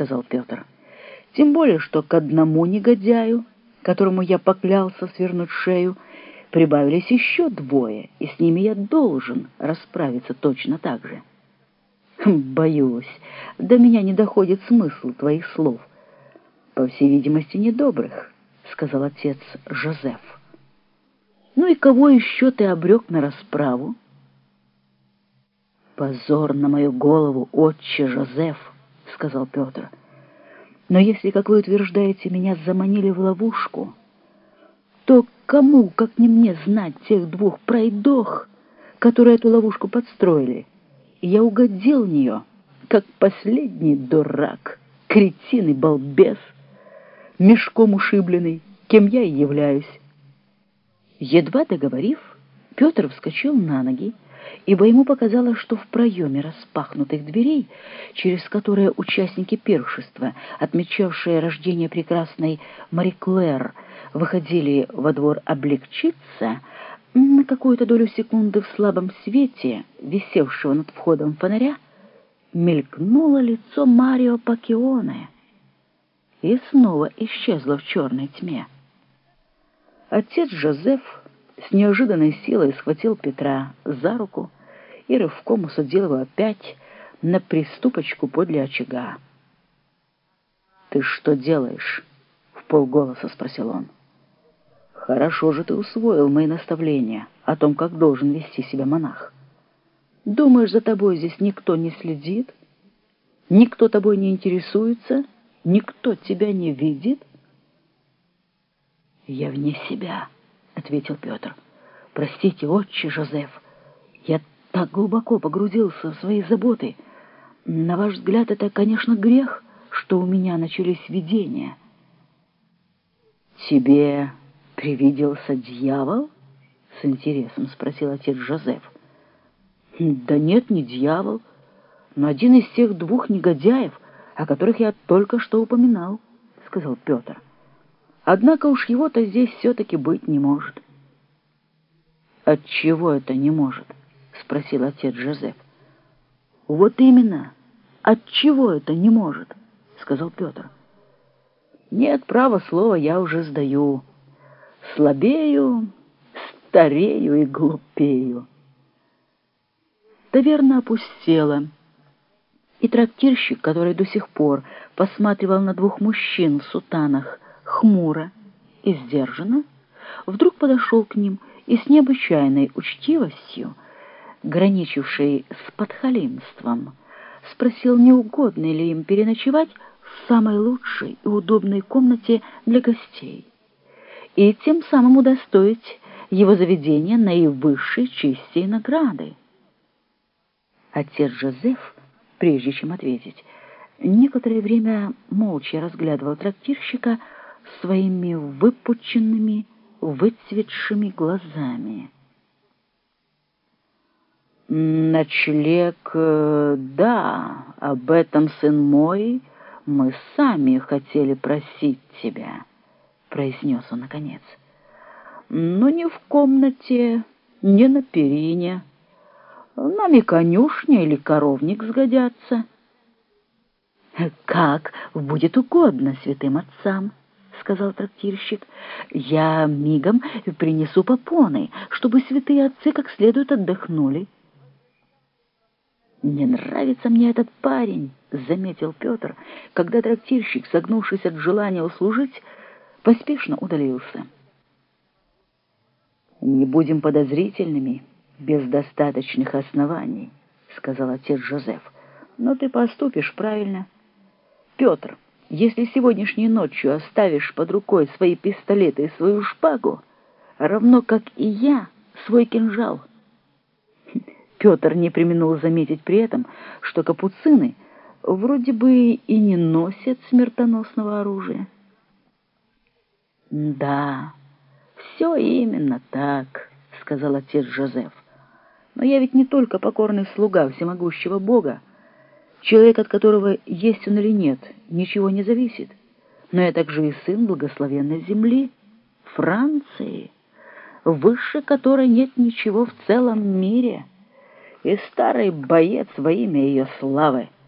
сказал Петр. «Тем более, что к одному негодяю, которому я поклялся свернуть шею, прибавились еще двое, и с ними я должен расправиться точно так же». Хм, «Боюсь, до меня не доходит смысл твоих слов. По всей видимости, недобрых», — сказал отец Жозеф. «Ну и кого еще ты обрек на расправу?» «Позор на мою голову, отче Жозеф», — сказал Петр. «Но если, как вы утверждаете, меня заманили в ловушку, то кому, как не мне, знать тех двух пройдох, которые эту ловушку подстроили? Я угодил в нее, как последний дурак, кретин и балбес, мешком ушибленный, кем я и являюсь». Едва договорив, Петр вскочил на ноги, ибо ему показалось, что в проеме распахнутых дверей, через которые участники пиршества, отмечавшие рождение прекрасной Мари Клэр, выходили во двор облегчиться, на какую-то долю секунды в слабом свете, висевшего над входом фонаря, мелькнуло лицо Марио Пакионе и снова исчезло в черной тьме. Отец Жозеф с неожиданной силой схватил Петра за руку и рывком усадил его опять на приступочку подле очага. «Ты что делаешь?» — в полголоса спросил он. «Хорошо же ты усвоил мои наставления о том, как должен вести себя монах. Думаешь, за тобой здесь никто не следит? Никто тобой не интересуется? Никто тебя не видит?» «Я вне себя» ответил Петр. «Простите, отче Жозеф, я так глубоко погрузился в свои заботы. На ваш взгляд, это, конечно, грех, что у меня начались видения». «Тебе привиделся дьявол?» — с интересом спросил отец Жозеф. «Да нет, не дьявол, но один из тех двух негодяев, о которых я только что упоминал», — сказал Петр. Однако уж его-то здесь все-таки быть не может. «Отчего это не может?» — спросил отец Жозеф. «Вот именно, отчего это не может?» — сказал Петр. «Нет, право слова я уже сдаю. Слабею, старею и глупею». Таверна опустела, и трактирщик, который до сих пор посматривал на двух мужчин в сутанах, хмуро и сдержанно, вдруг подошел к ним и с необычайной учтивостью, граничившей с подхалимством, спросил, не угодно ли им переночевать в самой лучшей и удобной комнате для гостей, и тем самым удостоить его заведения наивысшей чести и награды. Отец Жозеф, прежде чем ответить, некоторое время молча разглядывал трактирщика, своими выпученными, выцветшими глазами. «Ночлег, э, да, об этом, сын мой, мы сами хотели просить тебя», — произнес он наконец. «Но не в комнате, не на перине. Нам и конюшня или коровник сгодятся». «Как будет угодно святым отцам». — сказал трактирщик. «Я мигом принесу попоны, чтобы святые отцы как следует отдохнули». «Не нравится мне этот парень», — заметил Петр, когда трактирщик, согнувшись от желания услужить, поспешно удалился. «Не будем подозрительными без достаточных оснований», — сказал отец Жозеф. «Но ты поступишь правильно. Петр». Если сегодняшней ночью оставишь под рукой свои пистолеты и свою шпагу, равно как и я свой кинжал. Петр не применул заметить при этом, что капуцины вроде бы и не носят смертоносного оружия. «Да, все именно так», — сказал отец Жозеф. «Но я ведь не только покорный слуга всемогущего Бога, Человек, от которого есть он или нет, ничего не зависит. Но я также и сын благословенной земли, Франции, выше которой нет ничего в целом мире, и старый боец во имя ее славы —